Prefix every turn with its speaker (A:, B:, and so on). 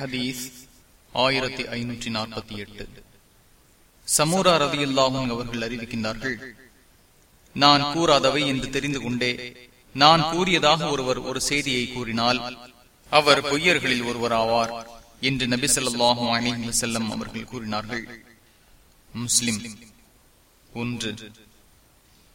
A: ஹதீஸ் ஆயிரத்தி ஐநூற்றி நாற்பத்தி எட்டு. சமூரா ரதியுல்லாஹும் அவர்கள் அறிவிக்கின்றார்கள் நான் கூறாதவை என்று தெரிந்து கொண்டே நான் கூறியதாக ஒருவர் ஒரு செய்தியை கூறினால் அவர் பொய்யர்களில் ஒருவர் ஆவார் என்று நபி சொல்லாஹும் அலிஹி செல்லம் அவர்கள் கூறினார்கள். முஸ்லிம் ஒன்று.